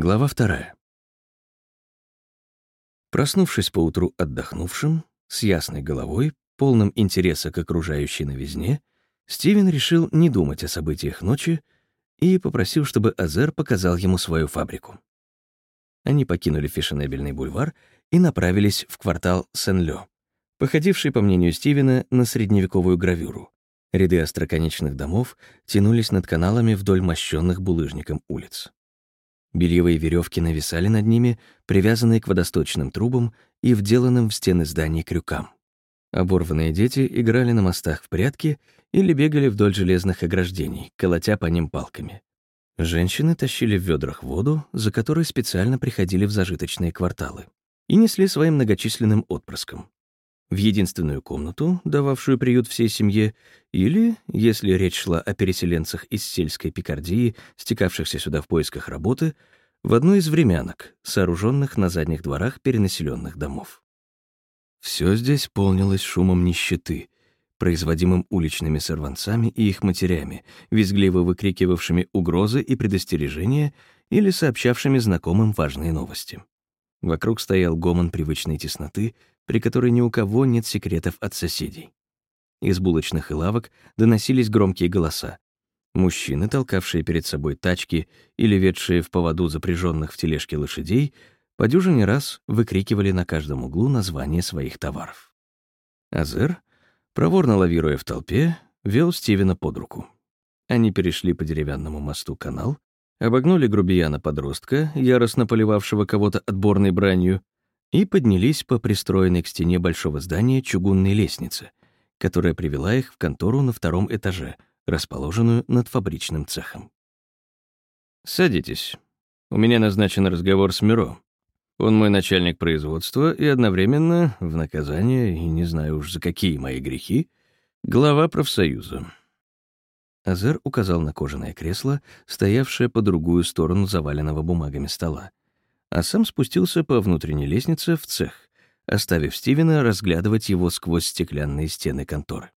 Глава вторая. Проснувшись поутру отдохнувшим, с ясной головой, полным интереса к окружающей новизне, Стивен решил не думать о событиях ночи и попросил, чтобы Азер показал ему свою фабрику. Они покинули фешенебельный бульвар и направились в квартал Сен-Лё, походивший, по мнению Стивена, на средневековую гравюру. Ряды остроконечных домов тянулись над каналами вдоль мощенных булыжником улиц. Бельевые веревки нависали над ними, привязанные к водосточным трубам и вделанным в стены зданий крюкам. Оборванные дети играли на мостах в прятки или бегали вдоль железных ограждений, колотя по ним палками. Женщины тащили в ведрах воду, за которой специально приходили в зажиточные кварталы, и несли своим многочисленным отпрыском. В единственную комнату, дававшую приют всей семье, или, если речь шла о переселенцах из сельской Пикардии, стекавшихся сюда в поисках работы, в одну из времянок, сооруженных на задних дворах перенаселенных домов. Все здесь полнилось шумом нищеты, производимым уличными сорванцами и их матерями, визгливо выкрикивавшими угрозы и предостережения или сообщавшими знакомым важные новости. Вокруг стоял гомон привычной тесноты, при которой ни у кого нет секретов от соседей. Из булочных и лавок доносились громкие голоса. Мужчины, толкавшие перед собой тачки или ведшие в поводу запряженных в тележке лошадей, по дюжине раз выкрикивали на каждом углу название своих товаров. Азер, проворно лавируя в толпе, вел Стивена под руку. Они перешли по деревянному мосту канал, обогнули грубияна-подростка, яростно поливавшего кого-то отборной бранью, и поднялись по пристроенной к стене большого здания чугунной лестнице, которая привела их в контору на втором этаже, расположенную над фабричным цехом. «Садитесь. У меня назначен разговор с Миро», он мой начальник производства и одновременно, в наказание, и не знаю уж за какие мои грехи, глава профсоюза. Азер указал на кожаное кресло, стоявшее по другую сторону заваленного бумагами стола, а сам спустился по внутренней лестнице в цех, оставив Стивена разглядывать его сквозь стеклянные стены конторы.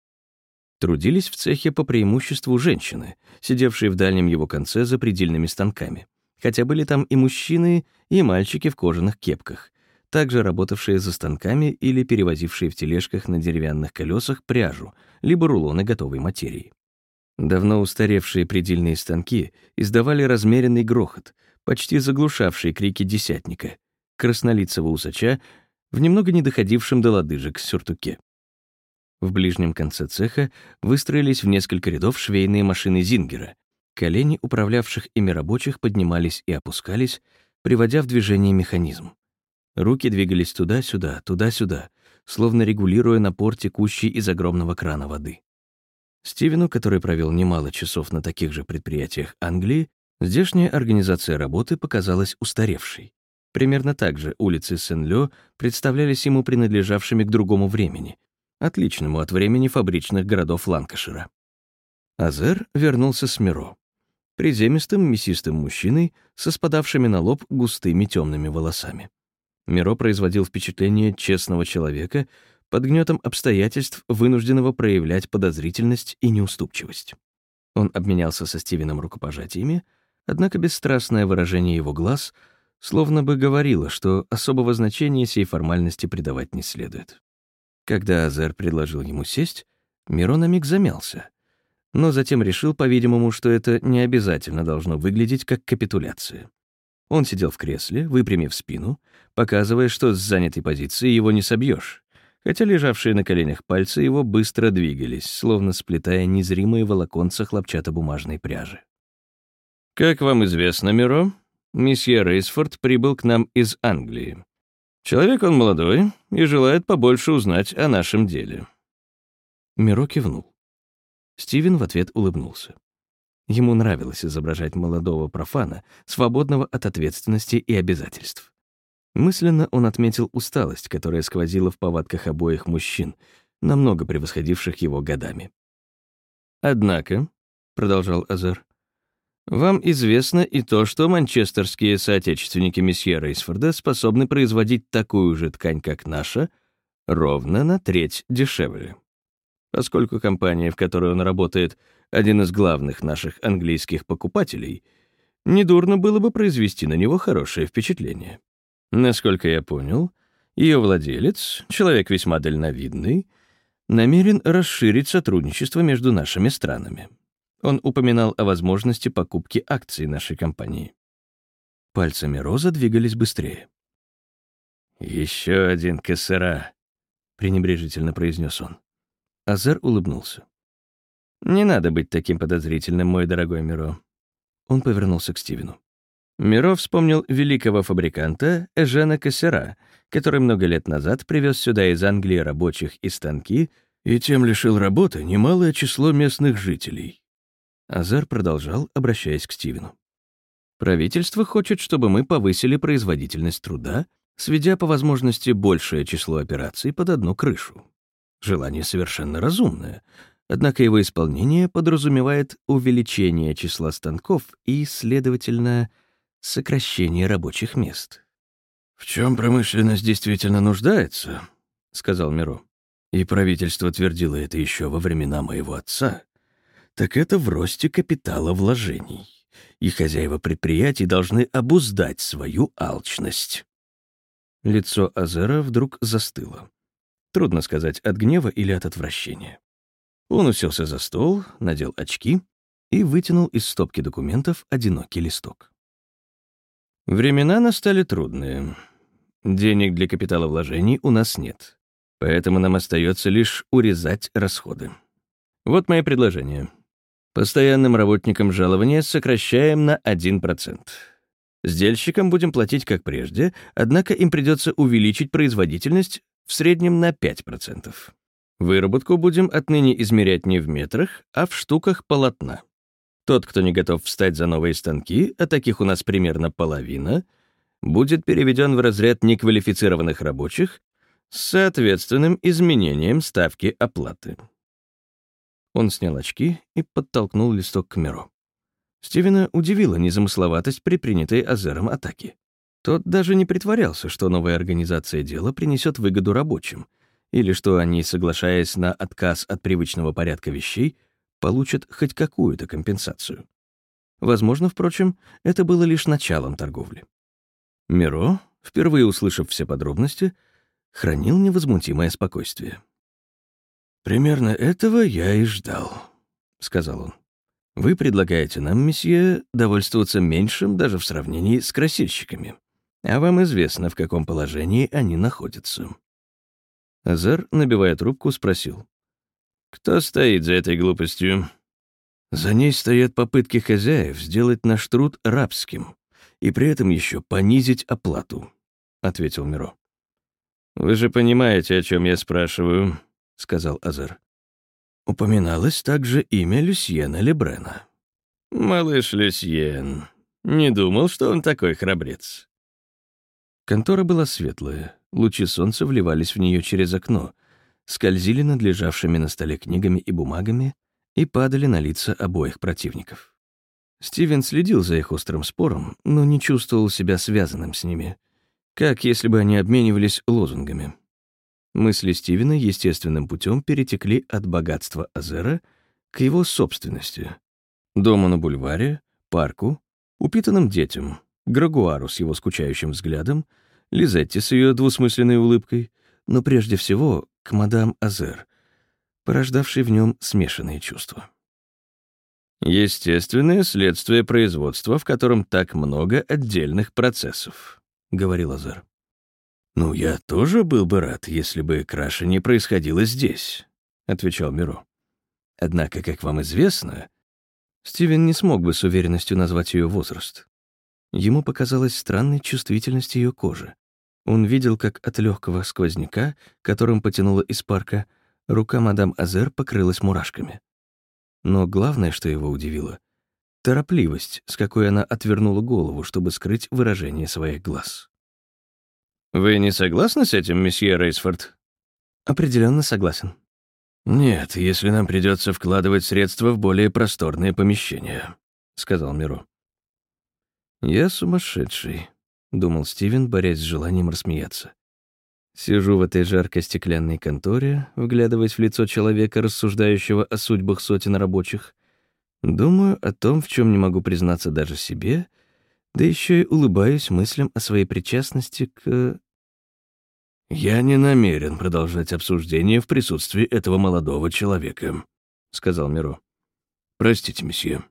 Трудились в цехе по преимуществу женщины, сидевшие в дальнем его конце за предельными станками — хотя были там и мужчины, и мальчики в кожаных кепках, также работавшие за станками или перевозившие в тележках на деревянных колесах пряжу, либо рулоны готовой материи. Давно устаревшие предельные станки издавали размеренный грохот, почти заглушавший крики десятника, краснолицего усача в немного не доходившем до лодыжек сюртуке. В ближнем конце цеха выстроились в несколько рядов швейные машины Зингера, Колени управлявших ими рабочих поднимались и опускались, приводя в движение механизм. Руки двигались туда-сюда, туда-сюда, словно регулируя напор текущей из огромного крана воды. Стивену, который провел немало часов на таких же предприятиях Англии, здешняя организация работы показалась устаревшей. Примерно так же улицы Сен-Лё представлялись ему принадлежавшими к другому времени, отличному от времени фабричных городов Ланкашира. Азер вернулся с Миро приземистым мясистым мужчиной со спадавшими на лоб густыми темными волосами. Миро производил впечатление честного человека под гнетом обстоятельств, вынужденного проявлять подозрительность и неуступчивость. Он обменялся со Стивеном рукопожатиями, однако бесстрастное выражение его глаз словно бы говорило, что особого значения сей формальности придавать не следует. Когда Азер предложил ему сесть, Миро на миг замялся — но затем решил, по-видимому, что это не обязательно должно выглядеть как капитуляция. Он сидел в кресле, выпрямив спину, показывая, что с занятой позиции его не собьешь, хотя лежавшие на коленях пальцы его быстро двигались, словно сплетая незримые волоконца хлопчатобумажной пряжи. «Как вам известно, Миро, месье Рейсфорд прибыл к нам из Англии. Человек он молодой и желает побольше узнать о нашем деле». Миро кивнул. Стивен в ответ улыбнулся. Ему нравилось изображать молодого профана, свободного от ответственности и обязательств. Мысленно он отметил усталость, которая сквозила в повадках обоих мужчин, намного превосходивших его годами. «Однако», — продолжал Азер, — «вам известно и то, что манчестерские соотечественники месье Рейсфорда способны производить такую же ткань, как наша, ровно на треть дешевле поскольку компания, в которой он работает, один из главных наших английских покупателей, недурно было бы произвести на него хорошее впечатление. Насколько я понял, ее владелец, человек весьма дальновидный, намерен расширить сотрудничество между нашими странами. Он упоминал о возможности покупки акций нашей компании. Пальцами Роза двигались быстрее. «Еще один КСРА», — пренебрежительно произнес он. Азер улыбнулся. «Не надо быть таким подозрительным, мой дорогой Миро». Он повернулся к Стивену. Миро вспомнил великого фабриканта Эжена Кассера, который много лет назад привез сюда из Англии рабочих и станки и тем лишил работы немалое число местных жителей. Азар продолжал, обращаясь к Стивену. «Правительство хочет, чтобы мы повысили производительность труда, сведя по возможности большее число операций под одну крышу. Желание совершенно разумное, однако его исполнение подразумевает увеличение числа станков и, следовательно, сокращение рабочих мест. «В чем промышленность действительно нуждается?» — сказал Миро. И правительство твердило это еще во времена моего отца. Так это в росте капитала вложений. И хозяева предприятий должны обуздать свою алчность. Лицо Азера вдруг застыло. Трудно сказать, от гнева или от отвращения. Он уселся за стол, надел очки и вытянул из стопки документов одинокий листок. Времена настали трудные. Денег для капиталовложений у нас нет. Поэтому нам остается лишь урезать расходы. Вот мои предложения. Постоянным работникам жалования сокращаем на 1%. Сдельщикам будем платить как прежде, однако им придется увеличить производительность в среднем на 5%. Выработку будем отныне измерять не в метрах, а в штуках полотна. Тот, кто не готов встать за новые станки, а таких у нас примерно половина, будет переведен в разряд неквалифицированных рабочих с соответственным изменением ставки оплаты. Он снял очки и подтолкнул листок к Миру. Стивена удивила незамысловатость предпринятой Азером атаки. Тот даже не притворялся, что новая организация дела принесет выгоду рабочим, или что они, соглашаясь на отказ от привычного порядка вещей, получат хоть какую-то компенсацию. Возможно, впрочем, это было лишь началом торговли. Миро, впервые услышав все подробности, хранил невозмутимое спокойствие. «Примерно этого я и ждал», — сказал он. «Вы предлагаете нам, месье, довольствоваться меньшим даже в сравнении с красильщиками. А вам известно, в каком положении они находятся». Азар, набивая трубку, спросил. Кто стоит за этой глупостью? За ней стоят попытки хозяев сделать наш труд рабским и при этом еще понизить оплату, — ответил Миро. «Вы же понимаете, о чем я спрашиваю», — сказал Азар. Упоминалось также имя Люсьена Лебрена. «Малыш Люсьен. Не думал, что он такой храбрец». Контора была светлая, лучи солнца вливались в нее через окно, скользили над лежавшими на столе книгами и бумагами и падали на лица обоих противников. Стивен следил за их острым спором, но не чувствовал себя связанным с ними, как если бы они обменивались лозунгами. Мысли Стивена естественным путем перетекли от богатства Азера к его собственности. Дому на бульваре, парку, упитанным детям, Грагуару с его скучающим взглядом, Лизетте с ее двусмысленной улыбкой, но прежде всего к мадам Азер, порождавшей в нем смешанные чувства. «Естественное следствие производства, в котором так много отдельных процессов», — говорил Азер. «Ну, я тоже был бы рад, если бы краша не происходила здесь», — отвечал Миро. «Однако, как вам известно, Стивен не смог бы с уверенностью назвать ее возраст. Ему показалась странной чувствительность ее кожи, он видел, как от легкого сквозняка, которым потянуло из парка, рука мадам Азер покрылась мурашками. Но главное, что его удивило — торопливость, с какой она отвернула голову, чтобы скрыть выражение своих глаз. «Вы не согласны с этим, месье Рейсфорд?» Определенно согласен. «Нет, если нам придется вкладывать средства в более просторные помещения», — сказал Миро. «Я сумасшедший», — думал Стивен, борясь с желанием рассмеяться. Сижу в этой жаркой стеклянной конторе, вглядываясь в лицо человека, рассуждающего о судьбах сотен рабочих, Думаю о том, в чем не могу признаться даже себе, да еще и улыбаюсь мыслям о своей причастности к... «Я не намерен продолжать обсуждение в присутствии этого молодого человека», — сказал Миро. «Простите, месье».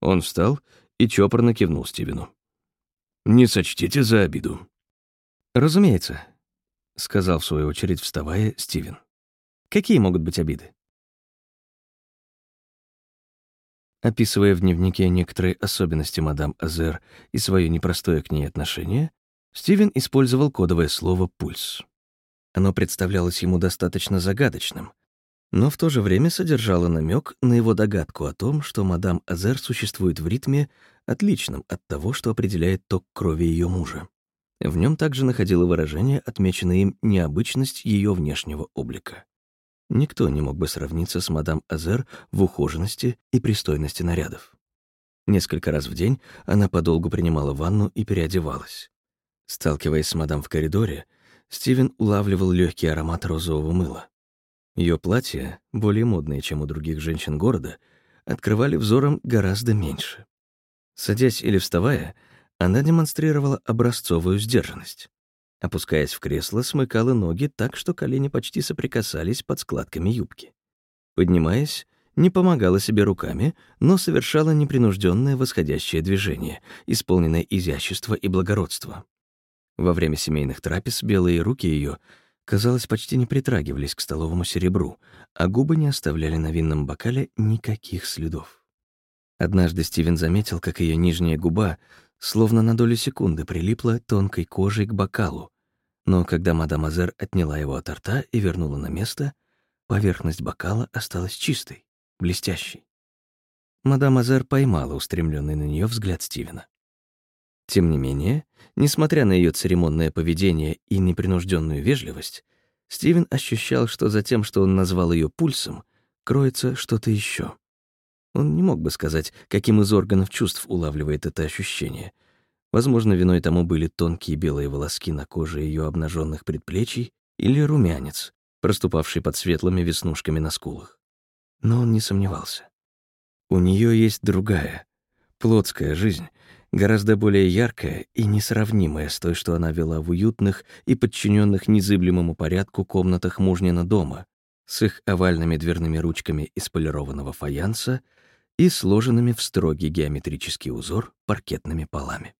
Он встал и чопорно кивнул Стивену. «Не сочтите за обиду». «Разумеется», — сказал в свою очередь, вставая, Стивен. «Какие могут быть обиды?» Описывая в дневнике некоторые особенности мадам Азер и свое непростое к ней отношение, Стивен использовал кодовое слово «пульс». Оно представлялось ему достаточно загадочным, но в то же время содержало намек на его догадку о том, что мадам Азер существует в ритме, отличном от того, что определяет ток крови ее мужа. В нем также находило выражение, отмеченное им необычность ее внешнего облика. Никто не мог бы сравниться с мадам Азер в ухоженности и пристойности нарядов. Несколько раз в день она подолгу принимала ванну и переодевалась. Сталкиваясь с мадам в коридоре, Стивен улавливал легкий аромат розового мыла. Ее платья, более модные, чем у других женщин города, открывали взором гораздо меньше. Садясь или вставая, она демонстрировала образцовую сдержанность. Опускаясь в кресло, смыкала ноги так, что колени почти соприкасались под складками юбки. Поднимаясь, не помогала себе руками, но совершала непринужденное восходящее движение, исполненное изящества и благородства. Во время семейных трапез белые руки ее, казалось, почти не притрагивались к столовому серебру, а губы не оставляли на винном бокале никаких следов. Однажды Стивен заметил, как ее нижняя губа словно на долю секунды прилипла тонкой кожей к бокалу, но когда мадам Азер отняла его от рта и вернула на место, поверхность бокала осталась чистой, блестящей. Мадам Азер поймала устремленный на нее взгляд Стивена. Тем не менее, несмотря на ее церемонное поведение и непринужденную вежливость, Стивен ощущал, что за тем, что он назвал ее пульсом, кроется что-то еще. Он не мог бы сказать, каким из органов чувств улавливает это ощущение. Возможно, виной тому были тонкие белые волоски на коже ее обнаженных предплечий или румянец, проступавший под светлыми веснушками на скулах. Но он не сомневался. У нее есть другая, плотская жизнь, гораздо более яркая и несравнимая с той, что она вела в уютных и подчиненных незыблемому порядку комнатах мужнина дома, с их овальными дверными ручками из полированного фаянса — и сложенными в строгий геометрический узор паркетными полами.